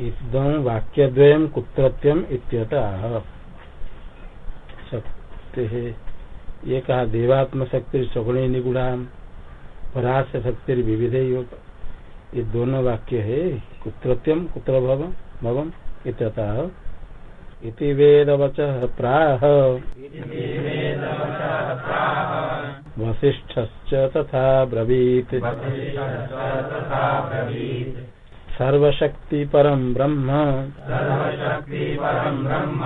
इदम वाक्यद्वयम कुत्रत्यम इत्यतः। शक्ति। है ये कहा देवात्म शक्ति सगुणी निगुणा परास शक्ति विविध ये दोनों वाक्य है कुत्रत्यम कुत्र भवम भवम इत्यतः। इति वेदवच प्राह। वसिष्ठ तथा ब्रवीत। सर्वशक्ति परम ब्रह्म। सर्वशक्ति परम ब्रह्म।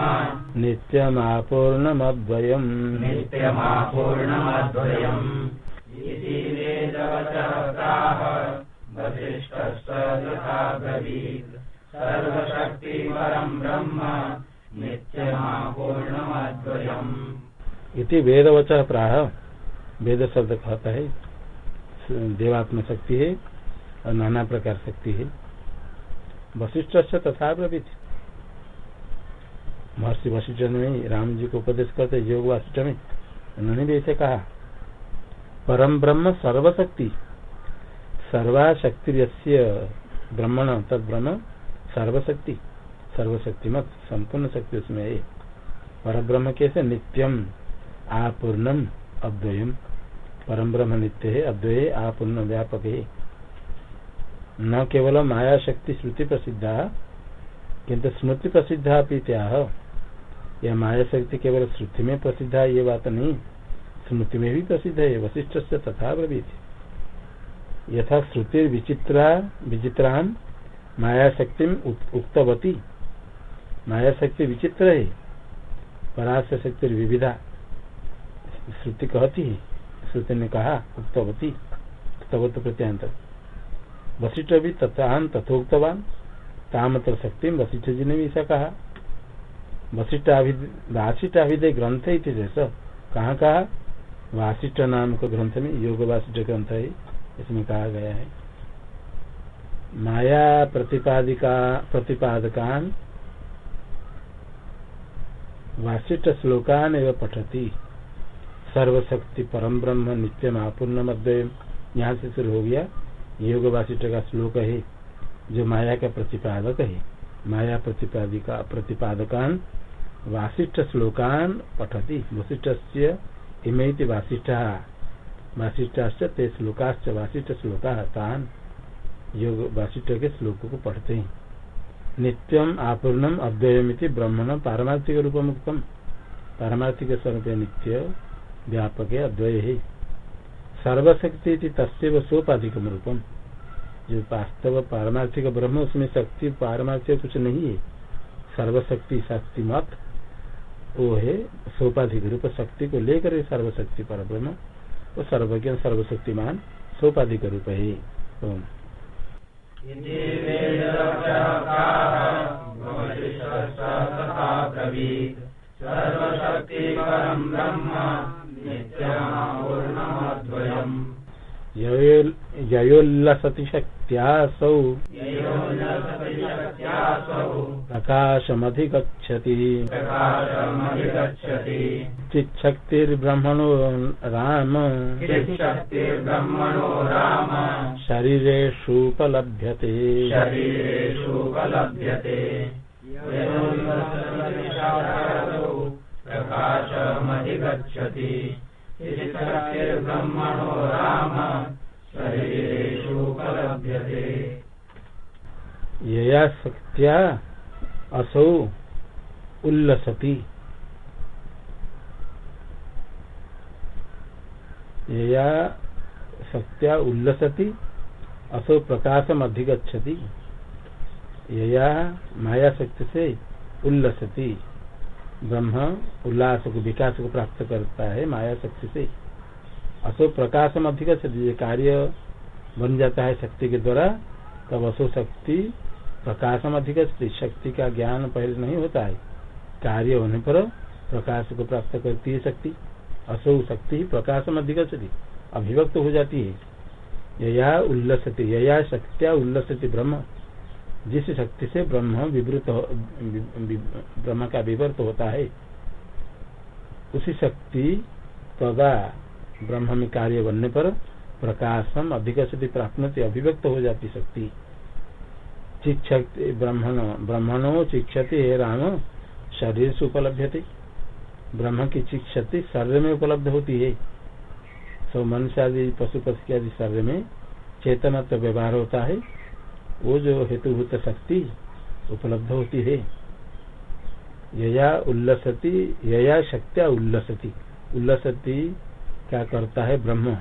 नित्यमापूर्णमद्वयम्। नित्यमापूर्णमद्वयम्। इति वेदवचः वसिष्ठश्च तथा ब्रवीत्। सर्वशक्ति परम ब्रह्म नित्यमापूर्णमद्वयम्। इति वेदवच प्राह। वेद शब्द कहता है देवात्म शक्ति है और नाना प्रकार शक्ति है। वशिष्ठ से तथा प्रवृत्ति महर्षि वशिष्ठ ने राम जी को उपदेश करते योग वशिष्ठ में उन्होंने भी ऐसे कहा, परम ब्रह्म सर्वशक्ति। सर्वाशक्ति ब्रह्मण तद ब्रह्म सर्वशक्ति। सर्वशक्ति मत संपूर्ण शक्ति उसमें है। पर ब्रह्म कैसे? नित्यम आपूर्णम अद्वयम। परम ब्रह्म नित्य है, अद्वय आपूर्ण व्यापक है। न केवल माया शक्ति श्रुति प्रसिद्धा किंतु स्मृति प्रसिद्धा त्याह यह माया शक्ति केवल श्रुति में प्रसिद्ध है ये बात नहीं स्मृति में भी प्रसिद्ध है वशिष्ठ से तथा ब्रवीत यथा श्रुति विचित्रा विचित्रान माया शक्ति उक्तवती। माया शक्ति विचित्र है पराश शक्ति विविधा श्रुति कहती है, श्रुति ने कहा, उक्तवती उक्तवत प्रत्यांतर वशिष्ठ भी तथान तथोक्तवान। तामत्र शक्ति वशिष्ठ जी ने भी ऐसा कहा वशिष्ठ वासिष्ठ अभिदय ग्रंथ ही जैसा कहाँ कहा वासिष्ठ नाम के ग्रंथ में योग वासिष्ठ ग्रंथ है इसमें कहा गया है माया प्रतिपादिका प्रतिपादकान वासिष्ठ श्लोकान एवं पठती। सर्वशक्ति परम ब्रह्म नित्यम आपूर्ण अद्वय यहाँ से शुरू हो गया। योग वासिष्ठ का श्लोक है जो माया का प्रतिपादक है। माया प्रतिपादिका प्रतिपादकान वासिष्ठ श्लोकान पठती। वशिष्ठ से इमेति वासिष्ठ। वासिष्ठ ते श्लोकाश्च वासिष्ठ श्लोका तान योग वासिष्ठ के श्लोकों को पढ़ते हैं नित्यम आपूर्णम अद्वयमिति ब्रह्मण पारमार्थिक रूप मुक्तम पारमार्थिक स्वरूप नित्य व्यापक अद्वय। है सर्वशक्ति तस्व सोपाधिक रूपम जो वास्तव पारमार्थिक ब्रह्म, उसमें शक्ति पारमार्थिक कुछ नहीं है। सर्वशक्ति शक्ति मत वो है सोपाधिक रूप शक्ति को लेकर सर्वशक्ति पर ब्रह्म वो सर्वज्ञ सर्वशक्तिमान सोपाधिक रूप है। सर्वशक्ति परम ब्रह्म ययोल्लसति शक्त्यासौ प्रकाशमधिगच्छति। चिच्छक्तिर्ब्रह्मणो राम। शरीरेषुपलभ्यते। प्रकाशमधिगच्छति। ब्रह्मणो राम यया शक्त्या असौ उल्लसति। यया शक्त्या उल्लसति, असौ प्रकाशम अधिगछति यया माया शक्ति से उल्लसति। ब्रह्म उल्लास को विकास को प्राप्त करता है माया शक्ति से। असो प्रकाशम अधिक कार्य बन जाता है शक्ति के द्वारा, तब असो शक्ति प्रकाशम अधिक शक्ति का ज्ञान पहले नहीं होता है। कार्य होने पर प्रकाश को प्राप्त करती है शक्ति। असो शक्ति प्रकाशम अधिक अभिव्यक्त हो जाती है। यया उल्लसती, यया शक्तिया उल्लसती ब्रह्म। जिस शक्ति से ब्रह्म विवृत ब्रह्म का विवर्त होता है, उसी शक्ति तदा ब्रह्म में कार्य बनने पर प्रकाशम अधिक प्राप्त अभिव्यक्त हो जाती शक्ति। चिक्षति ब्रह्मण ब्रह्मणो चिक्षति हे राम, शरीर से उपलब्ध ब्रह्म की चिक्षति शरीर में उपलब्ध होती है। तो मनुष्य आदि, पशु पक्षी आदि शरीर में चेतना तो व्यवहार होता है। वो जो हेतुभूत शक्ति उपलब्ध होती है, यया उल्लसती, यया शक्तिया उल्लसती। उल्लसती क्या करता है? ब्रह्म।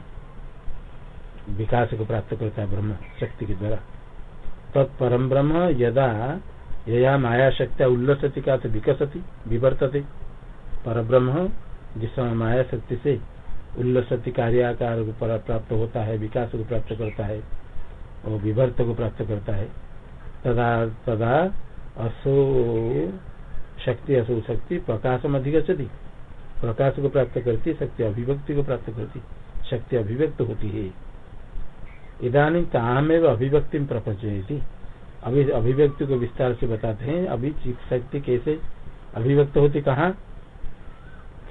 विकास को प्राप्त करता है ब्रह्म, शक्ति के द्वारा। तत्परम ब्रह्म यदा यया माया शक्तिया उल्लसती का विकसती, विवर्तते। पर ब्रह्म जिस समय माया शक्ति से उल्लसती कार्याकार को प्राप्त होता है, विकास को प्राप्त करता है और विवर्त को प्राप्त करता है। तदा तदा असो शक्ति असो शक्ति प्रकाश में अधिगछति प्रकाश को प्राप्त करती, शक्ति अभिव्यक्ति को प्राप्त करती, शक्ति अभिव्यक्त होती है। इधानी तामेव अभिव्यक्ति में प्रपंच अभी, अभिव्यक्ति को विस्तार से बताते हैं, अभी शक्ति कैसे अभिव्यक्त होती, कहा?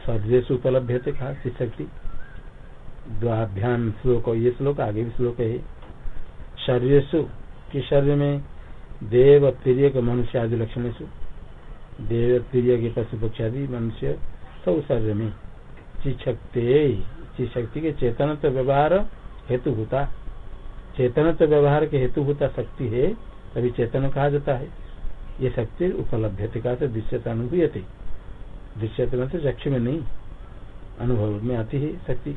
शरीर से उपलब्ध थे कहा? शक्ति। द्वाभ्याम श्लोक, ये श्लोक आगे भी श्लोक है। शरीर कि शरीर में देव तिरक मनुष्य आदि लक्षण देव तिरक पशु पक्षी आदि मनुष्य, सब शरीर में चिशक्ति चिशक्ति के चेतन तो व्यवहार हेतु होता चेतन तो व्यवहार के हेतु होता शक्ति है, तभी चेतन कहा जाता है। ये शक्ति उपलब्ध का दृश्यता अनुभूय थे दृश्यता में तो चक्षु में नहीं, अनुभव में आती है शक्ति।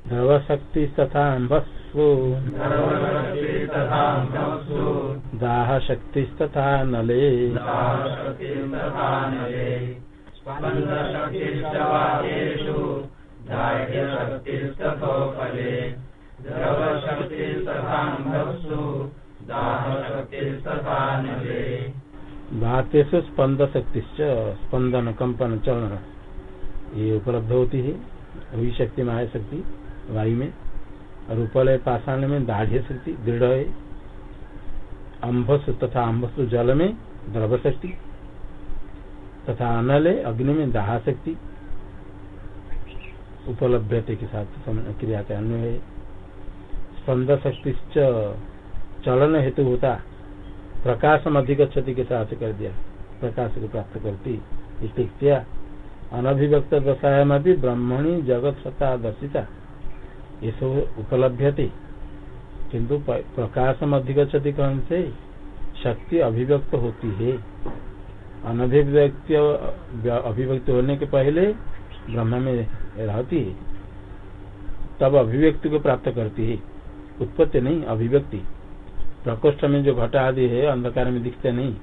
दार्ढ्यशक्तिस्तथोपले द्रवशक्तिस्तथाम्भस्वु दाहशक्तिस्तथा नले। भातेषु स्पंद शक्ति स्पंदन कंपन चलन ये उपलब्ध होती है वही शक्ति माया शक्ति वायु में, और उपलय पाषाण में दाढ़ शक्ति, दृढ़ है। अम्भस तथा अम्भस जल में द्रव शक्ति, तथा अनल अग्नि में दाह शक्ति। उपलब्ध के साथ क्रिया का अन्य है। स्पंद शक्ति चलन हेतु होता। प्रकाश अधिक क्षति के साथ कर दिया। प्रकाश को प्राप्त करती इतिक्त्या अनभिव्यक्त दशायाम भी ब्रह्मणी जगत सत्ता दर्शिता। ये सब उपलब्ध थे किन्तु प्रकाश अधिक क्षति कौन से शक्ति अभिव्यक्त होती है। अनभिव्यक्त अभिव्यक्त होने के पहले ब्रह्म में रहती है। तब अभिव्यक्ति को प्राप्त करती है। उत्पत्ति नहीं अभिव्यक्ति। प्रकोष्ठ में जो घटा आदि है अंधकार में दिखते नहीं।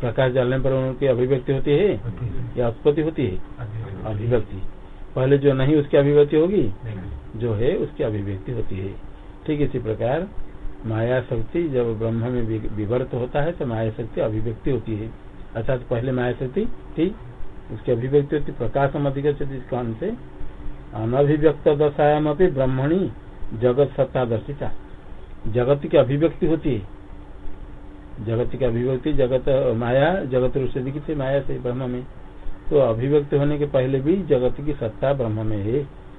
प्रकाश डालने पर उनकी अभिव्यक्ति होती है या उत्पत्ति होती है? अभिव्यक्ति। पहले जो नहीं उसकी अभिव्यक्ति होगी? जो है, उसकी अभिव्यक्ति होती है। ठीक इसी प्रकार माया शक्ति जब ब्रह्म में विवर्त होता है तो माया शक्ति अभिव्यक्ति होती है। अर्थात पहले माया शक्ति थी, उसकी अभिव्यक्ति होती प्रकाश अधिक कौन से। अनभिव्यक्त दशायाम अपनी ब्रह्मणी जगत सत्ता दर्शिता जगत की अभिव्यक्ति होती है। जगत की अभिव्यक्ति, जगत, माया, जगत रूप से दिखती माया से ब्रह्म में। तो अभिव्यक्ति होने के पहले भी जगत की सत्ता ब्रह्म में है।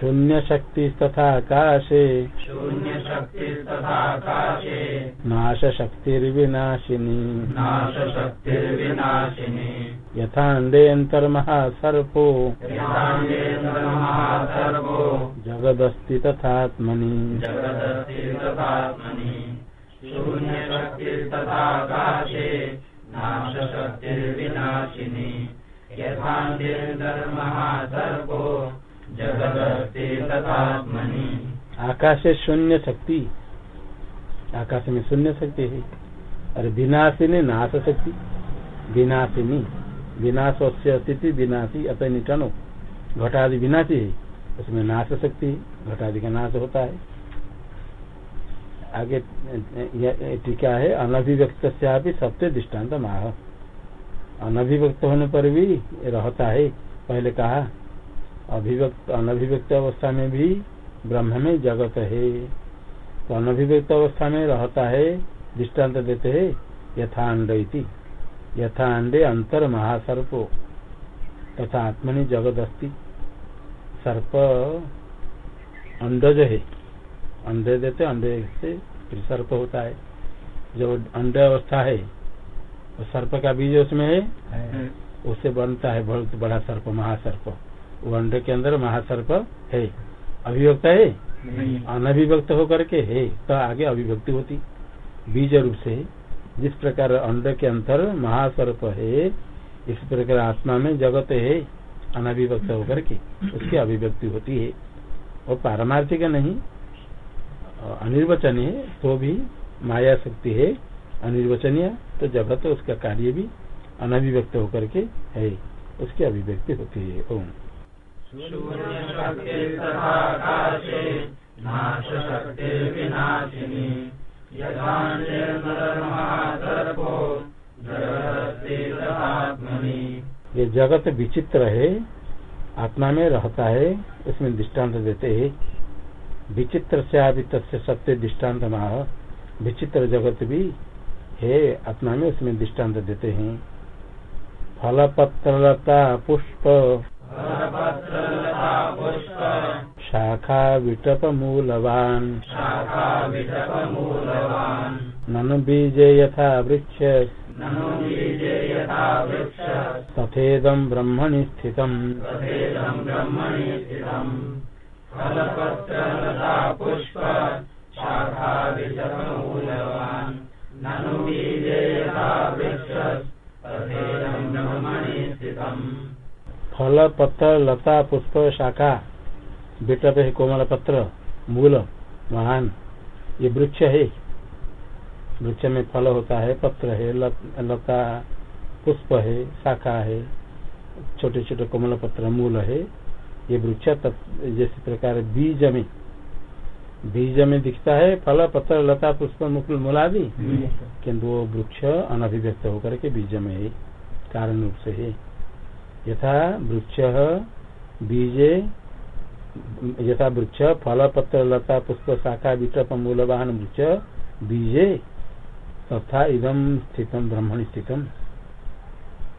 शून्य शक्ति तथा आकाशे शून्य शक्ति तथा आकाशे नाश शक्तिर्विनाशिनी नाश शक्तिर्विनाशिनी यथाण्डेऽन्तर्महासर्पो यथाण्डेन्द्रमहासर्वो जगदस्ति तथात्मनि जगदस्ति तथात्मनि शून्य शक्ति तथा आकाशे नाश शक्तिर्विनाशिनी जगदस्ति तथात्मनि आकाश शून्य शक्ति। आकाश में शून्य शक्ति है। अरे विनाशिनी नाश शक्ति। विनाशिनी विनाश से स्थिति विनाशी अतः निटनो। घटादि विनाशी है। उसमें नाश शक्ति घटादि का नाश होता है। आगे टीका है, अनभिव्यक्त सत्य दृष्टांत माह अनभिव्यक्त होने पर भी रहता है। पहले कहा अभिव्यक्त अनभिव्यक्त अवस्था में भी ब्रह्म में जगत है। तो अनभिव्यक्त अवस्था में रहता है दृष्टांत देते है यथाण्ड यथाण्डे अंतर महासर्पो तथा आत्मनि जगत अस्ति। सर्प अंडज है। अंडे देते अंडे से सर्प होता है। जब अंडे अवस्था है तो सर्प का बीज उसमें है। उससे बनता है बहुत बड़ा सर्प महासर्प। वो अंडे के अंदर महासर्प है। अभिव्यक्त है? अनभिव्यक्त होकर के है तो आगे अभिव्यक्ति होती। बीज रूप से जिस प्रकार अंड के अंतर महासर्प है इस प्रकार आत्मा में जगत है अनभिव्यक्त होकर के उसकी अभिव्यक्ति होती है। और पारमार्थिक नहीं अनिर्वचनीय तो भी माया शक्ति है। अनिर्वचनीय तो जगत उसका कार्य भी अनभिव्यक्त होकर के है उसकी अभिव्यक्ति होती है। ओम। ये जगत विचित्र है, आत्मा में रहता है उसमें दृष्टांत देते है। विचित्र से अभी तस्य सत्य दृष्टांत माह विचित्र जगत भी है, आत्मा में उसमें दृष्टांत देते हैं। फल पत्रलता पुष्प शाखा विटप मूलवान ननु बीजे यथा वृक्ष। तथेदम ब्रह्मणि स्थितम्। पुष्प। शाखा फल पत्र लता पुष्प शाखा बेटप है कोमल पत्र मूल महान ये वृक्ष है वृक्ष में फल होता है पत्र है लता पुष्प है शाखा है छोटे छोटे कोमल पत्र मूल है ये वृक्ष जैसे प्रकार बीज में बीज में दिखता है फल पत्र लता पुष्प मुकुल मूलादि किन्तु वो वृक्ष अनभिव्यक्त होकर के बीज में है कारण रूप से है यथा वृक्ष, बीजे, यथा वृक्ष फल पत्र लता, पुष्प, शाखा, विटप, मूलवाहन, वृक्ष, बीजे। तथा इदम स्थितम ब्रह्मण स्थितम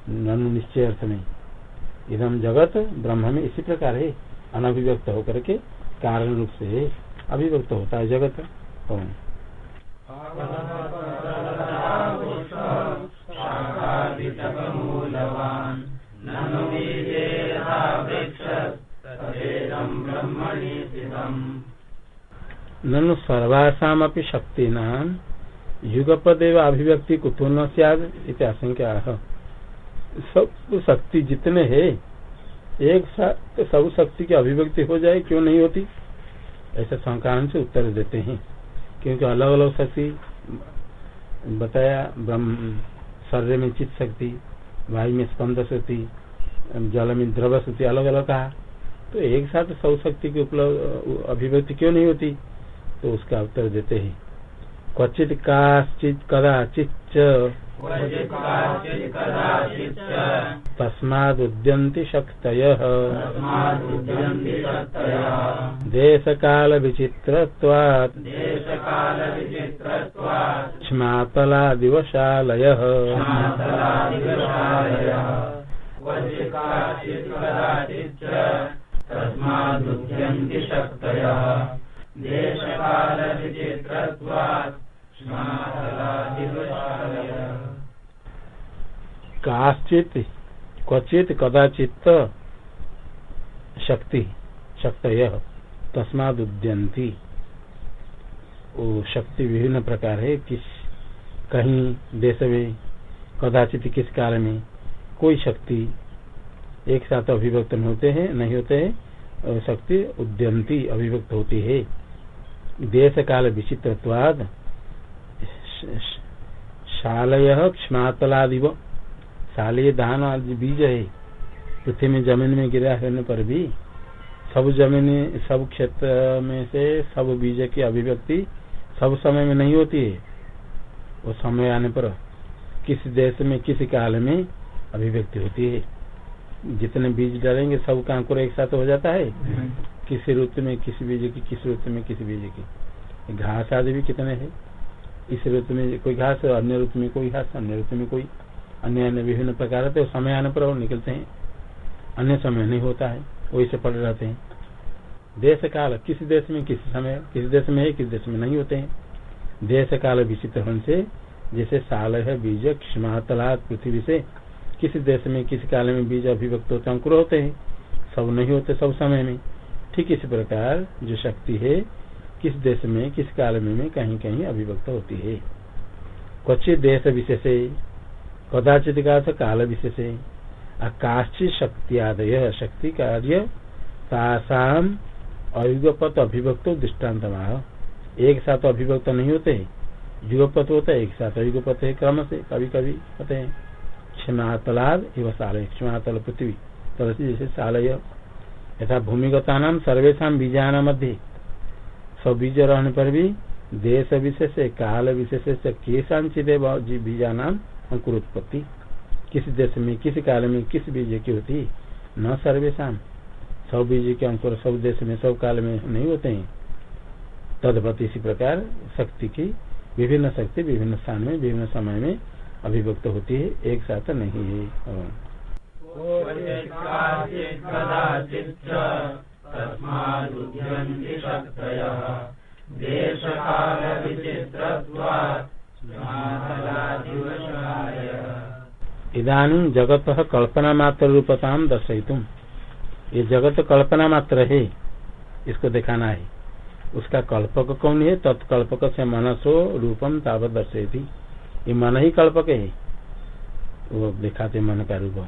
निश्चय अर्थ में। इदम जगत ब्रह्म में इसी प्रकार है। अनभिव्यक्त होकर के कारण रूप से अभिव्यक्त होता है जगत। ननु सर्वासाम शक्ति नाम युगपदेव अभिव्यक्ति कुतो न सियाद आशंका। सब शक्ति जितने है, एक साथ सब शक्ति की अभिव्यक्ति हो जाए, क्यों नहीं होती? ऐसे से उत्तर देते हैं। क्योंकि अलग अलग शक्ति, बताया, ब्रह्म, शरीर में चित्त शक्ति, वायु में स्पंद शक्ति, जल में द्रव शक्ति अलग अलग कहा। तो एक साथ सब शक्ति की उपलब्ध अभिव्यक्ति क्यों नहीं होती? तो उसका उत्तर देते हैं। क्वचित काश्चित कदाचित तस्मादुद्यन्ति शक्तयः। देशकालविचित्रत्वात्। क्ष्मातलादिवशालयः तस्मादुद्यन्ति शक्तयः। देशकालविचित्रत्वात् काश्चित, क्वचित कदाचित शक्ति शक्त तस्माद उद्यंती वो शक्ति विभिन्न प्रकार है, किस, कहीं देश में, कदाचित किस काल में कोई शक्ति एक साथ अभिव्यक्त होते हैं, नहीं होते हैं शक्ति उद्यंती अभिव्यक्त होती है। देश काल विचित्रत्वाद शालय क्षमातलादिव। शालीय धान आदि बीज है पृथ्वी में ज़मीन में गिरा होने पर भी सब ज़मीन, सब क्षेत्र में से सब बीज की अभिव्यक्ति सब समय में नहीं होती है। वो समय आने पर किस देश में, किस काल में अभिव्यक्ति होती है। जितने बीज डालेंगे सब का अंकुर एक साथ हो जाता है। किसी ऋतु में, किसी बीज की, किस ऋतु में, किसी बीज की। घास आदि भी कितने हैं? इस ऋतु में कोई घास, अन्य ऋतु में कोई घास, अन्य ऋतु में कोई, अन्य अन्य विभिन्न प्रकार रहते समय आने पर वो निकलते हैं। अन्य समय नहीं होता है वही से पड़े रहते हैं। देश काल, किस देश में किस समय, किस देश में है, किस देश में नहीं होते हैं। देश काल विचित्र होने से, जैसे साल है, बीज क्षमातला पृथ्वी से, किस देश में, किस काल में बीज अभिव्यक्त होते अंकुर होते हैं। सब नहीं होते, सब समय में। ठीक इसी प्रकार जो शक्ति है किस देश में किस काल में, में कहीं कहीं अभिव्यक्त होती है। क्वचित देश विशेष कदाचित का काल विशेष काश्चित शक्ति आदय शक्ति कार्य तासाम अयुगपत अभिव्यक्त दृष्टांत एक साथ अभिव्यक्त नहीं होते युगपत होता है एक साथ अयुगपत है क्रम से कभी कभी होते हैं। क्षमातलाद एवं सालय क्षमातल पृथ्वी तरसी जैसे सालय। यथा भूमिगता नाम सर्वेशा बीजाना मध्य सब बीज रहने पर भी देश विशेष काल विशेष केशांचित बीजा नाम अंकुर उत्पत्ति किस देश में, किस काल में, किस बीज की होती, न सर्वेशा सब बीज के अंकुर सब देश में, सब काल में नहीं होते हैं। तदपति इसी प्रकार शक्ति की विभिन्न शक्ति विभिन्न स्थान में, विभिन्न समय में अभिव्यक्त होती है, एक साथ नहीं है। इधानी जगत कल्पना मात्र रूपता दर्शयितुम। ये जगत कल्पना मात्र है इसको दिखाना है। उसका कल्पक कौन है? तत्कल्पक से मनसो रूपम तावत दर्शयती। ये मन ही कल्पक है, वो दिखाते मन का रूप।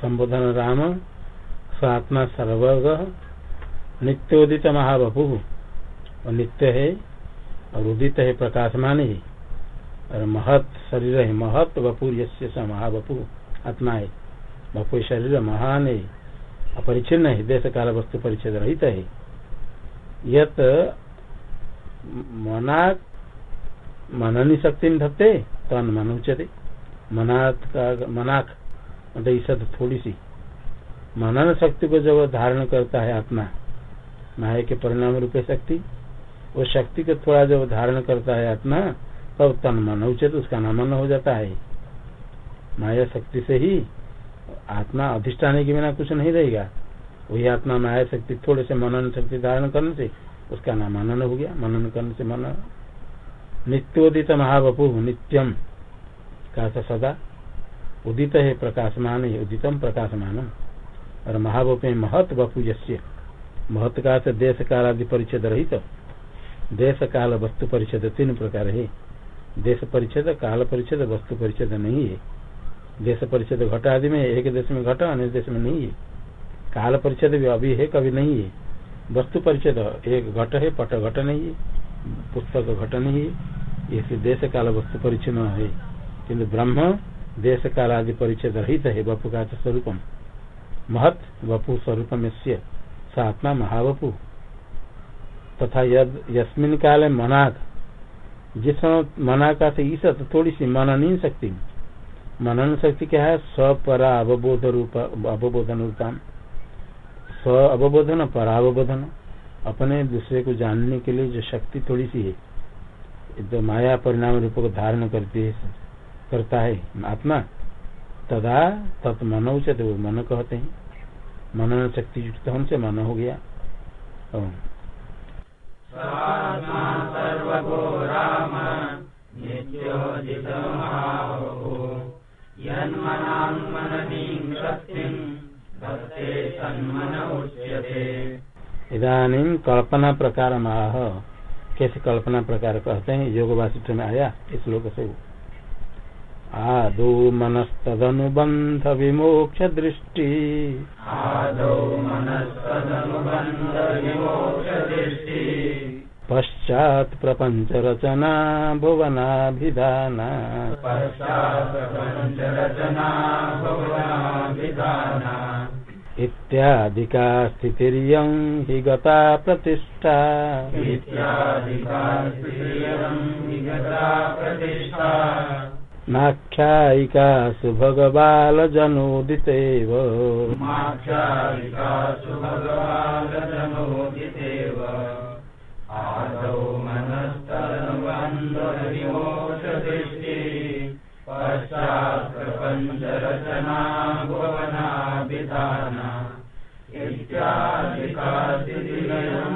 संबोधन राम, स्वात्मा सर्वग, नित्योदित महाबपु और नित्य है और उदित है प्रकाशमान। ही और महत शरीर है महत बपुर यश महाबपु आत्मा है बपु शरीर महान है अपरिचिन्न है देश काल वस्तु परिचय रहित है। यत मनाक मननी शक्ति धत्ते तन मन मनाथ का मनाक मतलब थोड़ी सी। मनन शक्ति को जब धारण करता है आत्मा, माया के परिणाम रूपे शक्ति, वो शक्ति को थोड़ा जब धारण करता है आत्मा, तब तन मन उचित उसका नामन हो जाता है। माया शक्ति से ही आत्मा अधिष्ठाने के बिना कुछ नहीं रहेगा। वही आत्मा माया शक्ति, थोड़े से मनन शक्ति धारण करने से उसका नाम मनन हो गया। मनन करने से मन नित्योदित महाबपु नित्यम। का सदा उदित है प्रकाशमान, है उदितम प्रकाशमान। और महाबप महत बपु यश्य महत का देश काल आदि परिच्छेद रहित। देश काल वस्तु परिच्छेद तीन प्रकार है। देश परिच्छेद, काल परिच्छेद, वस्तु परिच्छेद नहीं है। देश परिच्छेद घट आदि में एक देश में घट, अन्य देश में नहीं है। काल परिच्छेद भी अभी है, कभी नहीं है। वस्तु परिच्छेद एक घट है, पट घट नहीं है, पुस्तक घट नहीं है। इसे देश काल वस्तु परिचन्न है। किन्तु ब्रह्म देश काल आदि परिच्छेद रहित है वपु का स्वरूपम महत वपु स्वरूपम आत्मा महावपु। तथा यद यस्मिन काल मनाक जिस मना का से ईसत थोड़ी सी मनन शक्ति। मनन शक्ति क्या है स्वपरा अवबोध रूप अवबोधन रूपा स्व अवबोधन परावबोधन अपने दूसरे को जानने के लिए जो शक्ति थोड़ी सी है तो माया परिणाम रूप को धारण करती है। करता है आत्मा तदा तत् मन उचित वो मन कहते हैं। मनन शक्ति युक्त हमसे मन हो गया। इधानी कल्पना प्रकार माह कैसे कल्पना प्रकार कहते हैं? योग वासिष्ठ में आया इस लोक से। आदो मनस्तदनुबंध विमोक्ष दृष्टि आदौ मनस्तदनुबन्ध पश्चात रचना भुवनाभिधाना भुवनाभिधाना इत्यादिका स्थितिरियं हि गता प्रतिष्ठा। इत्यादिका स्त्रियं विगता प्रतिष्ठा। नाख्यायिका सुभगबालजनोदितेव माख्यायिकासु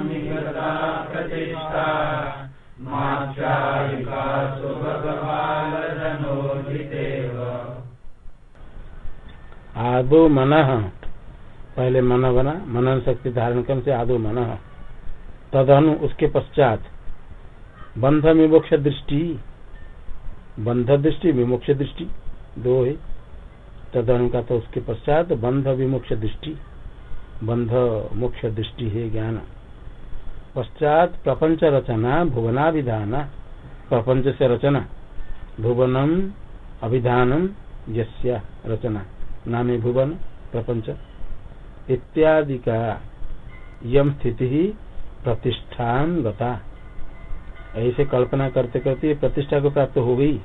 निगता प्रतिष्ठा माख्यायिकासु आदो मन। पहले मन बना, मनन शक्ति धारण करने से आदो मन। तदनु उसके पश्चात बंध विमोक्ष दृष्टि। बंध दृष्टि, विमोक्ष दृष्टि, दो है। तदनु का तो उसके पश्चात बंध विमोक्ष दृष्टि। बंध मोक्ष दृष्टि है ज्ञान। पश्चात प्रपंच रचना, भुवनाभिधान। प्रपंच से रचना। भुवनम अभिधानम यस्य रचना। नामे भुवन, प्रपंच। इत्यादि का यम स्थिति ही प्रतिष्ठान गता ऐसे कल्पना करते करते प्रतिष्ठा को प्राप्त हो गई।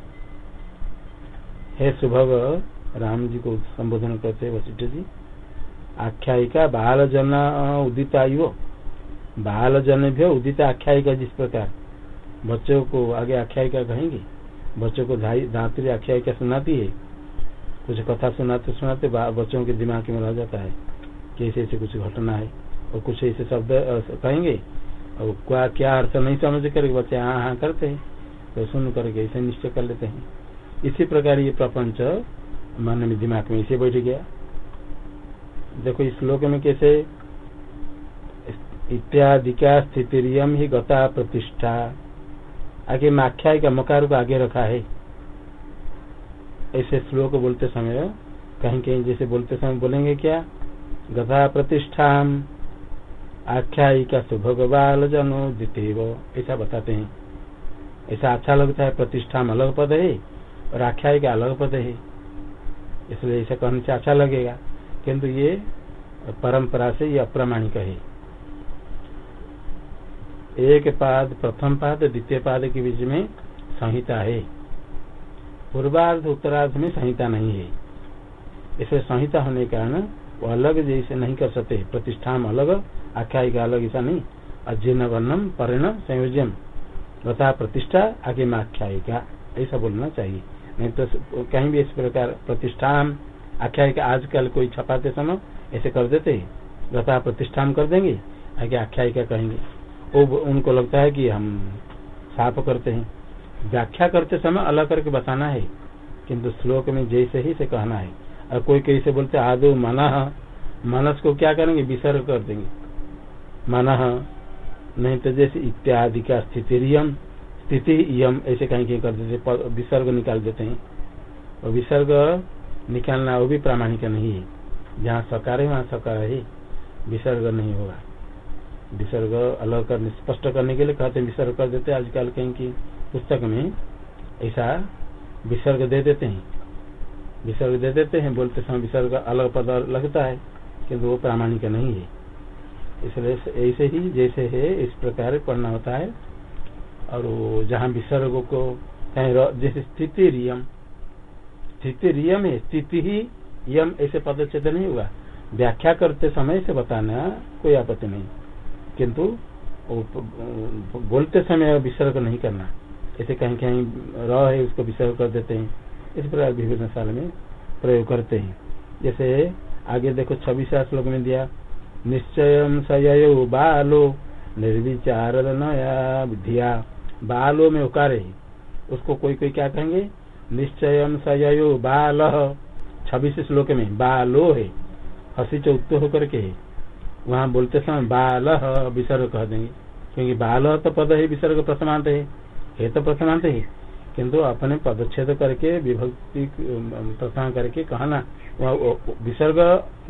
हे सुभग, राम जी को संबोधन करते वशिष्ठ जी। आख्यायिका बाल जन उदितायु। बाल जन भी उदित आख्यायिका जिस प्रकार। बच्चों को आगे आख्यायिका कहेंगे। बच्चों को धात्री आख्यायिका सुनाती है। कुछ कथा सुनाते सुनाते बच्चों के दिमाग में रह जाता है कि ऐसे ऐसे कुछ घटना है। और कुछ ऐसे शब्द कहेंगे। और क्या क्या अर्थ नहीं समझ करके बच्चे हाँ हाँ करते हैं। तो सुन करके ऐसे निश्चय कर लेते हैं। इसी प्रकार ये प्रपंच मन में दिमाग में इसे बैठ गया। देखो, इस श्लोक में कैसे इत्यादि का स्थितिरियम ही गता प्रतिष्ठा। आगे माख्याय का मकार को आगे रखा है। ऐसे श्लोक बोलते समय, कहीं कहीं जैसे बोलते समय बोलेंगे क्या? गता प्रतिष्ठा आख्यायिका सुभगवाल जनो द्वितीय ऐसा बताते हैं। ऐसा अच्छा लगता है प्रतिष्ठा में अलग पद है और आख्यायिका अलग पद है। इसलिए ऐसा कहने से अच्छा लगेगा। किंतु ये परंपरा से ये अप्रामाणिक है। एक पाद, प्रथम पाद, द्वितीय पाद के बीच में संहिता है। पूर्वार्ध उत्तरार्ध में संहिता नहीं है। इसे संहिता होने के कारण वो अलग जैसे नहीं कर सकते। प्रतिष्ठान अलग, आख्यायिका अलग, ऐसा नहीं। अध्ययन वर्णम परिणम संयोजन। बता प्रतिष्ठा, आगे में आख्यायिका। ऐसा बोलना चाहिए। नहीं तो कहीं भी इस प्रकार प्रतिष्ठान, आख्यायिका आजकल कोई छपाते समय ऐसे कर देते गता प्रतिष्ठान कर देंगे, आगे आख्यायिका कहेंगे। वो उनको लगता है कि हम साफ़ करते हैं। व्याख्या करते समय अलग करके बताना है, किंतु श्लोक में जैसे ही से कहना है। और कोई कैसे बोलते, आदो मन मनस को क्या करेंगे? विसर्ग कर देंगे। मन, नहीं तो जैसे इत्यादि का स्थिति यम स्थिति यम, ऐसे कहीं कहीं कर देते विसर्ग निकाल देते हैं। और विसर्ग निकालना वो भी प्रामाणिक नहीं है। जहाँ सकार है, वहाँ सकार है। विसर्ग नहीं होगा। विसर्ग अलग करने, स्पष्ट करने के लिए कहते विसर्ग कर देते आजकल कहीं की पुस्तक में ऐसा विसर्ग दे देते हैं। विसर्ग दे देते हैं, बोलते समय विसर्ग अलग पद लगता है, किंतु वो प्रामाणिक नहीं है। इसलिए ऐसे ही जैसे है, इस प्रकार पढ़ना होता है। और वो जहाँ विसर्ग को जैसे स्थिति रियम। स्थिति रियम है, स्थिति ही यम, ऐसे पदच्छेद नहीं हुआ। व्याख्या करते समय से बताना कोई आपत्ति नहीं। किंतु बोलते समय विसर्ग नहीं करना। ऐसे कहीं कहीं र है, उसको विसर्ग कर देते हैं। इस प्रकार विभिन्न साल में प्रयोग करते हैं। जैसे आगे देखो, छब्बीस श्लोक में दिया, निश्चय सयो बालो निर्विचार नया धिया बालो में उकार। उसको कोई कोई क्या कहेंगे? निश्चय सयो बाल। छब्बीस श्लोक में, बालो है। हसी चौथ होकर के है। वहाँ बोलते समय बाल विसर्ग कह देंगे। क्योंकि बाल तो पद है, विसर्ग प्रथमांत है। ये तो प्रथमांत है। किंतु अपने पदच्छेद करके, विभक्ति प्रथमा करके कहना विसर्ग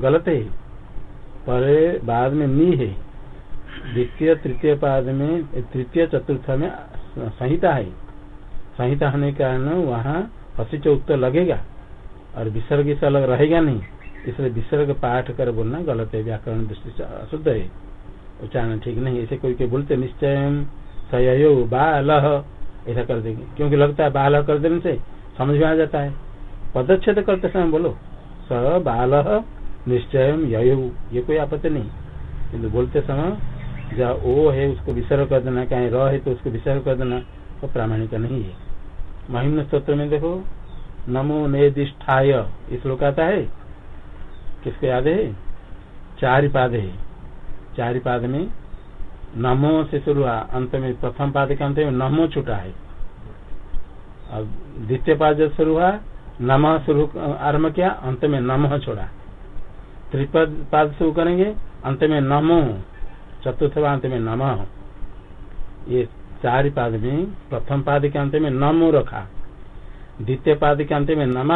गलत है। पर बाद में नी है। द्वितीय, तृतीय पाद में, तृतीय, चतुर्थ में संहिता है। संहिता होने के कारण वहाँ हसी चौथ लगेगा और विसर्ग इस अलग रहेगा नहीं। इसलिए विसर्ग पाठ कर बोलना गलत है, व्याकरण दृष्टि से अशुद्ध है। उच्चारण ठीक नहीं ऐसे कोई कोई बोलते निश्चय सयो बाल ऐसा कर देंगे। क्योंकि लगता है बाल कर देने से समझ में आ जाता है। पदच्छेद करते समय बोलो, स बाल निश्चय ययु। ये कोई आपत्ति नहीं। किन्तु बोलते समय, जहाँ ओ है उसको विसर्ग कर देना, कहीं र है तो उसको विसर्ग कर देना तो प्रामाणिक नहीं है। महिम स्त्रोत्र में देखो, नमो नेदिष्ठाय। इस श्लोक आता है? किसको याद है? चारिपाद है। चार पाद में नमो से शुरू हुआ अंत में प्रथम पाद के अंत में नमो छूटा है। अब द्वितीय पाद जब शुरू हुआ, नम शुरू आरंभ किया, अंत में नम छोड़ा। त्रिपद पाद शुरू करेंगे, अंत में नमो, चतुर्थ अंत में नम। ये चार पाद में, प्रथम पाद के अंत में नमो रखा। द्वितीय पाद के अंत में नम।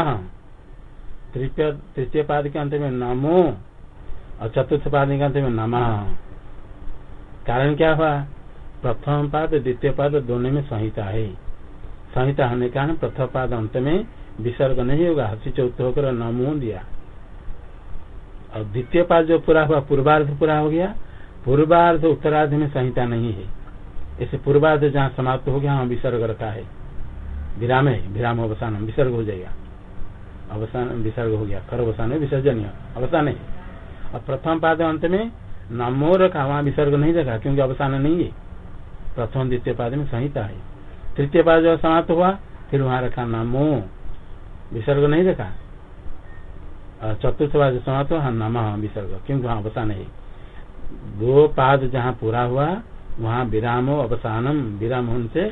तृतीय पाद के अंत में नमो, और चतुर्थ पाद के अंत में नम। कारण क्या हुआ? प्रथम पाद, द्वितीय पाद दोनों में संहिता है संहिता होने के कारण प्रथम पाद अंत में विसर्ग नहीं होगा। हसी चौथ होकर नमो दिया। और द्वितीय पाद जो पूरा हुआ, पूर्वार्ध पूरा हो गया। पूर्वार्ध उत्तरार्ध में संहिता नहीं है। इसे पूर्वार्ध जहाँ समाप्त हो गया, वहाँ विसर्ग रखा है। विराम है, विराम अवसान, विसर्ग हो जाएगा। अवसान, विसर्ग हो गया। खर अवसान विसर्जन अवसान है। और प्रथम पाद अंत में नमो रखा वहाँ विसर्ग नहीं रखा क्योंकि अवसान नहीं है। प्रथम द्वितीय पाद में संहिता है। तृतीय पाद जब समाप्त हुआ, फिर वहाँ रखा नमो। विसर्ग नहीं रखा चतुर्थ पाद समाप्त हुआ, नम विसर्ग, क्योंकि वहाँ अवसान है। दो पाद जहाँ पूरा हुआ, वहाँ विरामो, अवसानम, विराम होने से,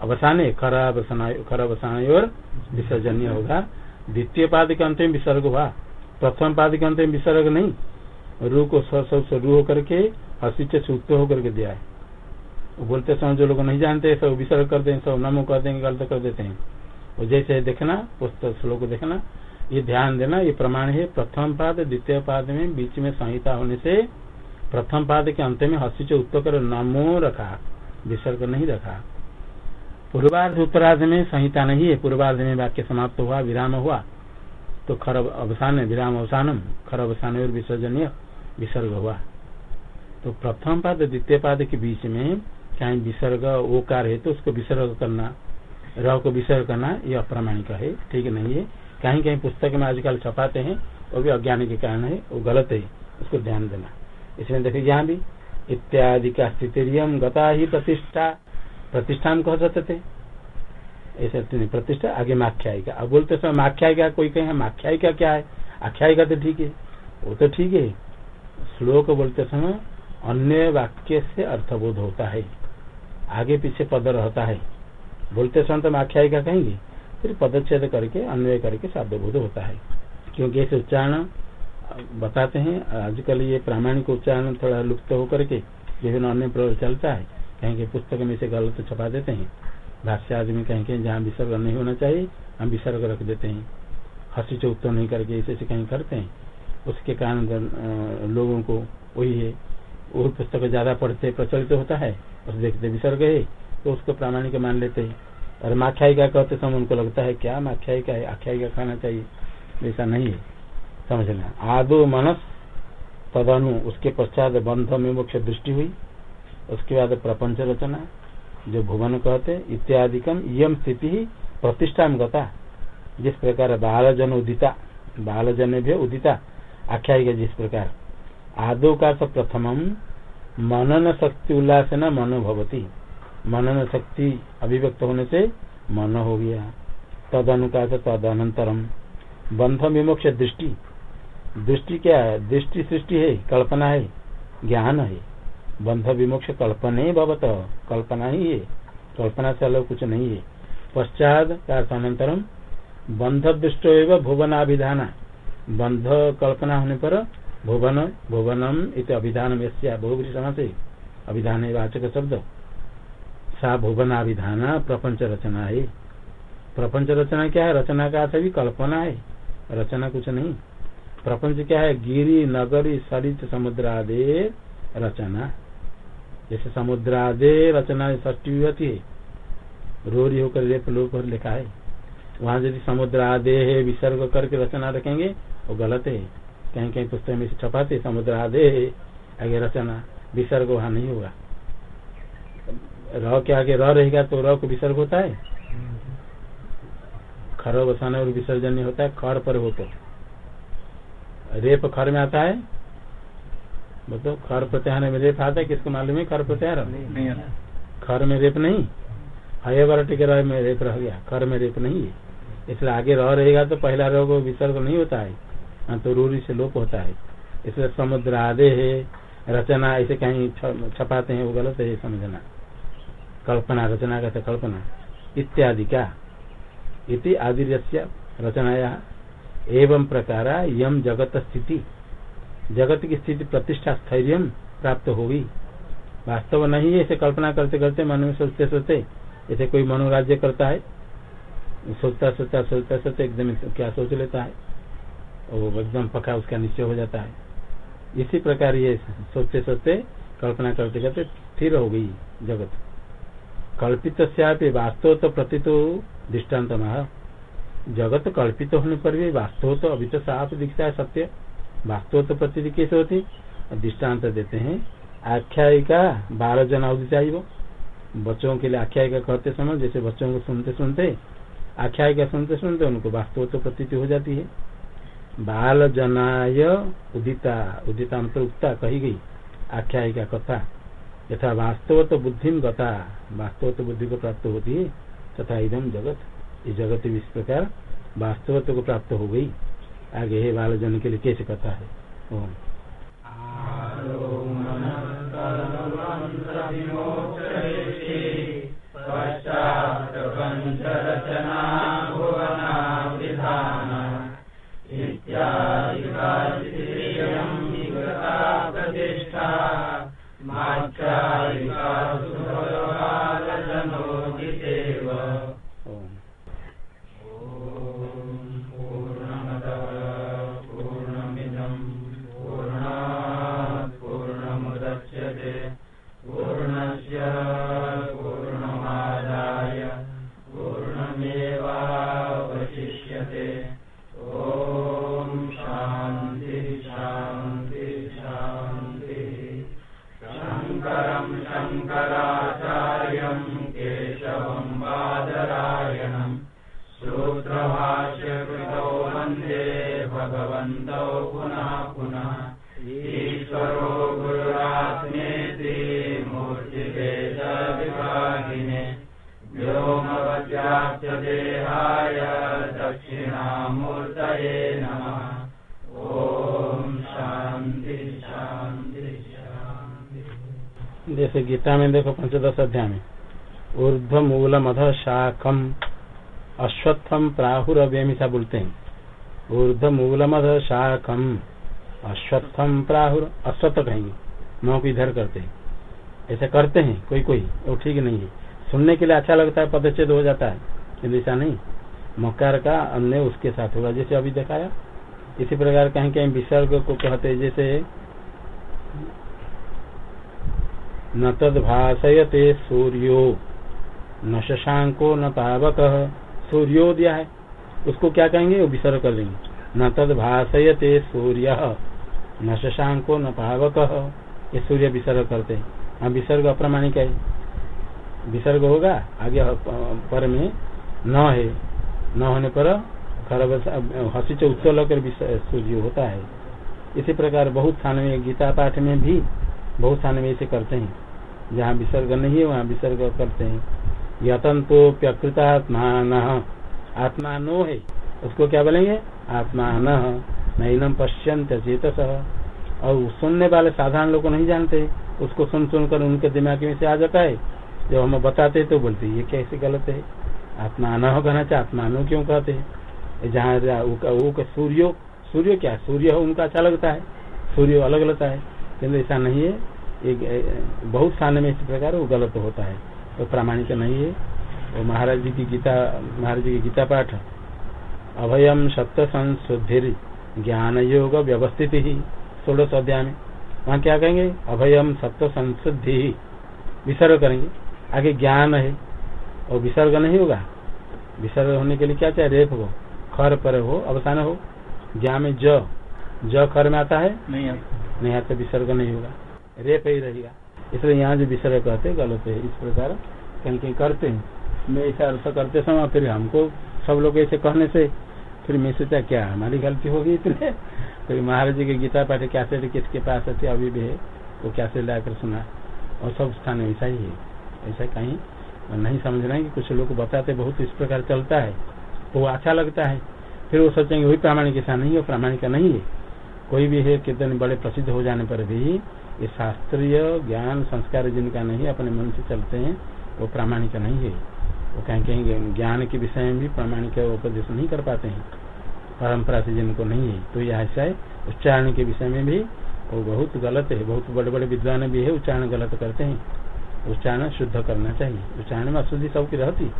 अवसान, खर अवसान और विसर्जनीय होगा। द्वितीय पाद के अंत में विसर्ग हुआ। प्रथम पाद के अंत में विसर्ग नहीं। रू को सब रू होकर के हसी सूक्त होकर के दिया है। बोलते समय जो लोग नहीं जानते, सब विसर्ग कर देंगे सब नमो कर देंगे, गलत कर देते हैं। वो जैसे देखना पुस्तक श्लोक देखना, ये ध्यान देना, ये प्रमाण है। प्रथम पाद, द्वितीय पाद में बीच में संहिता होने से प्रथम पाद के अंत में हसी से उत्तर कर नमो रखा, विसर्ग नहीं रखा। पूर्वार्ध उत्तरार्ध में संहिता नहीं है। पूर्वार्ध में वाक्य समाप्त हुआ, विराम हुआ। तो खर अवसान, विराम अवसानम, खर अवसान और विसर्जनीय। विसर्ग हुआ। तो प्रथम पाद द्वितीय पाद के बीच में कहीं विसर्ग ओकार है तो उसको विसर्ग करना र को विसर्ग करना यह अप्रामाणिक है, ठीक नहीं है। कहीं कहीं पुस्तक में आजकल छपाते हैं, वो भी अज्ञान के कारण है, वो गलत है, उसको ध्यान देना। इसमें देखिए यहाँ भी इत्यादि का स्थितिरियम गता ही प्रतिष्ठा प्रतिष्ठा प्रतिष्ठान कह सकते थे। ऐसे प्रतिष्ठा आगे माख्यायिका। अब बोलते समय माख्यायिका कोई कहे, माख्यायिका क्या है? आख्यायिका तो ठीक है, वो तो ठीक है। श्लोक बोलते समय अन्य वाक्य से अर्थबोध होता है। आगे पीछे पद रहता है। बोलते समय तो आख्यायिका कहेंगे, फिर पदच्छेद करके अन्वय करके शब्दबोध होता है। क्योंकि ऐसे उच्चारण बताते हैं, आजकल ये प्रामाणिक उच्चारण थोड़ा लुप्त होकर के विभिन्न अन्य प्रयोग चलता है। कहीं पुस्तक में से गलत छपा देते हैं। भाष्य आदमी कहीं कहीं जहाँ विसर्ग नहीं होना चाहिए, हम विसर्ग रख देते हैं। हसी चौथ नहीं करके ऐसे कहीं करते हैं। उसके कारण लोगों को वही है वही पुस्तक ज़्यादा पढ़ते, प्रचलित होता है उस देखते विसर्ग है तो उसको प्रामाणिक मान लेते हैं। और माख्यायिका कहते समय उनको लगता है, क्या माख्यायिका है? आख्यायिका खाना चाहिए। ऐसा नहीं है समझना आदो मनस तदनु, उसके पश्चात बंध में मुख्य दृष्टि हुई। उसके बाद प्रपंच रचना, जो भुवन कहते इत्यादि कम यम स्थिति ही प्रतिष्ठा में गता। जिस प्रकार बालजन उदिता बालजन भी उदिता आख्यायिका जिस प्रकार। आदो का तो प्रथम मनन शक्ति उल्लास न मनो भवती। मनन शक्ति अभिव्यक्त होने से मन हो गया। तद अनुकाश तद अनंतरम बंध विमोक्ष दृष्टि। दृष्टि क्या है? दृष्टि सृष्टि है, कल्पना है, ज्ञान है। बंध विमोक्ष कल्पना ही भवत, कल्पना ही है। कल्पना से अलग कुछ नहीं है। पश्चात का अनंतरम बंध दृष्ट एवं भुवनाभिधान। बंध कल्पना होने पर भुवन, भुवनम इत अभिधान बहुबरी समास अभिधान वाचक शब्द। सा भुवनाभिधान प्रपंच रचना है। प्रपंच रचना क्या है? रचना का अर्थ भी कल्पना है। रचना कुछ नहीं। प्रपंच क्या है? गिरी, नगरी, सरित समुद्र आदि रचना। जैसे समुद्र आदि रचना ष्टी विभूति है। रोरी होकर लोप पर लिखा है। वहाँ यदि समुद्र आदे है, विसर्ग करके रचना रखेंगे वो गलत है। कहीं कहीं पुस्तक में छपाते समुद्र आदे है आगे रचना विसर्ग वहाँ नहीं होगा। र के आगे र रहेगा तो र को विसर्ग होता है? खर बसाने और विसर्जन नहीं होता है खर पर हो। तो रेप खर में आता है? मतलब खर प्रत्याहार में रेप आता है किसको मालूम है? खर प्रत्याहार? खर में रेप नहीं? हय वरटी के में रेप रह गया खर में रेप नहीं है। इसलिए आगे रह रहेगा तो पहला रोग विसर्ग नहीं होता है। हाँ, तो रूरी से लोप होता है। इसलिए समुद्र आदे है रचना ऐसे कहीं छपाते हैं वो गलत है समझना। कल्पना रचना का कल्पना। इत्यादि का इति आदि रचनाया। एवं प्रकार यम जगत स्थिति। जगत की स्थिति प्रतिष्ठा स्थैर्य प्राप्त होगी। वास्तव नहीं है ऐसे कल्पना करते करते मन में सोचते सोचते। ऐसे कोई मनोराज्य करता है। सोचता सोचता सोचता सोचते एकदम क्या सोच लेता है। वो एकदम पक्का उसका निश्चय हो जाता है। इसी प्रकार ये सोचते सोचते कल्पना करते करते स्थिर हो गई जगत। कल्पित वास्तव तो प्रति तो दृष्टांत जगत कल्पित होने पर भी वास्तव तो अभी तो साफ़ दिखता है सत्य। वास्तव तो प्रती कैसे होती? दृष्टांत देते हैं। आख्यायिका बारह जन अवधि चाहिए। वो बच्चों के लिए आख्यायिका कहते समय जैसे बच्चों को सुनते सुनते, आख्यायिका सुनते सुनते उनको वास्तव तो प्रती हो जाती है। बाल जनाय उदिता। उदिता मतलब उक्ता, कही गई। आख्यायिका कथा। यथा वास्तव तो बुद्धि गता। वास्तव तो बुद्धि को प्राप्त होती है, तथा इधम जगत। ये जगत इस प्रकार वास्तवत्व को प्राप्त हो गई। आगे है बाल जन के लिए कैसे कथा है? ओम। जैसे गीता में देखो पंचदश अध्याय में। ऊर्ध मूल मध शाखम अश्वत्थम प्राहुर अव्यमिशा बोलते हैं। ऊर्ध मूल मध शाखम अश्वत्थम प्राहुर, अश्वत्थ कहेंगे। मोह को इधर करते हैं। ऐसा करते हैं, कोई कोई, वो ठीक नहीं है। सुनने के लिए अच्छा लगता है, पदच्छेद हो जाता है। ऐसा नहीं। मकार का अन्य उसके साथ होगा, जैसे अभी दिखाया। इसी प्रकार कहीं कहीं विसर्ग को कहते जैसे न तद भाषयते सूर्यो। न शशांको न पावक। सूर्यो दिया है। उसको क्या कहेंगे? वो विसर्ग कर देंगे न तद भाषयते सूर्य। न शशांको न पावक। ये सूर्य विसर्ग करते हैं। हाँ विसर्ग अप्रमाणिक है। विसर्ग होगा, आगे पर में न है। न होने पर हसी उत्सव कर सूर्य होता है। इसी प्रकार बहुत स्थान में गीता पाठ में भी, बहुत स्थान में इसे करते हैं। जहाँ विसर्ग नहीं है, वहाँ विसर्ग करते हैं। यतन तो प्रकृतात्मान आत्मा नो है, उसको क्या बोलेंगे? आत्मा नम पश्यंत चेत और सुनने वाले साधारण लोग नहीं जानते। उसको सुन सुन कर उनके दिमाग में से आ जाता है। जब हम बताते तो बोलते ये कैसे गलत है? आत्मा न हो कहना चाहिए आत्मा नो क्यों कहते हैं? जहाँ सूर्य सूर्य क्या? सूर्य उनका अच्छा लगता है। सूर्य अलग लगता है। किन्तु ऐसा नहीं है। एक बहुत स्थान में इस प्रकार वो गलत होता है। तो प्रामाणिक नहीं है। वो महाराज जी की गीता महाराज जी की गीता पाठ अभयम सत्य संशुद्धि ज्ञान योग व्यवस्थित ही सोलह अध्याय में। वहाँ क्या कहेंगे? अभयम सत्य संशुद्धि ही। विसर्ग करेंगे। आगे ज्ञान है। और विसर्ग नहीं होगा। विसर्ग होने के लिए क्या चाहिए? रेप हो खर पर हो अवसान हो। ज्ञान में ज ज खर में आता है। नहीं आता। नहीं आता विसर्ग नहीं होगा। रेप ही रहेगा। इसलिए यहाँ जो विसर्ग कहते गलत है। इस प्रकार कहीं कहीं करते हैं। मैं ऐसा अर्थ करते समय फिर हमको सब लोग ऐसे कहने से फिर मैं सोचा क्या हमारी गलती होगी इतने? फिर महाराज जी के गीता पाठ कैसे किसके पास थे, अभी भी है, वो कैसे लाकर सुना? और सब स्थान ऐसा ही है। ऐसा कहीं नहीं समझना है कि कुछ लोग बताते बहुत इस प्रकार चलता है। तो वो अच्छा लगता है। फिर वो सोचेंगे, वही प्रामाणिक ऐसा नहीं है प्रामाणिक नहीं है। कोई भी है, कितने बड़े प्रसिद्ध हो जाने पर भी ये शास्त्रीय ज्ञान संस्कार जिनका नहीं, अपने मन से चलते हैं, वो प्रामाणिक नहीं है। वो कहीं कहीं ज्ञान के विषय में भी प्रामाणिक उपदेश नहीं कर पाते हैं। परंपरा से जिनको नहीं है। तो यह ऐसा है, उच्चारण के विषय में भी वो बहुत गलत है। बहुत बड़े बड़े विद्वान भी है, उच्चारण गलत करते हैं। उच्चारण शुद्ध करना चाहिए। उच्चारण में अशुद्धि सबकी रहती।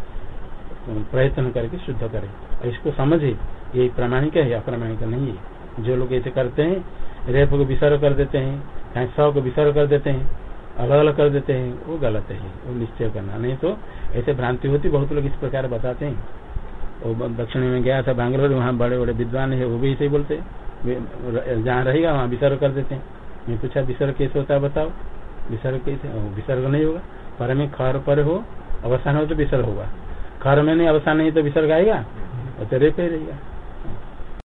प्रयत्न करके शुद्ध करे। इसको समझे, ये प्रामाणिक है या अप्रामाणिक नहीं है। जो लोग ऐसे करते हैं, रेप को विसर्ग कर देते हैं कहीं सौ को विसर्ग कर देते हैं अलग अलग कर देते हैं, वो गलत है, वो निश्चय करना। नहीं तो ऐसे भ्रांति होती, बहुत लोग इस प्रकार बताते हैं। वो दक्षिण में गया था बैंगलोर, वहाँ बड़े बड़े विद्वान है, वो भी ऐसे ही बोलते जहाँ रहेगा, वहाँ विसर्ग कर देते हैं। मैं पूछा, विसर्ग कैसे होता है, बताओ। विसर्ग कैसे? विसर्ग नहीं होगा। पर में खर पर हो अवसान हो तो विसर्ग होगा। खर में नहीं अवसान नहीं तो विसर्ग आएगा? और रेप ही रहेगा।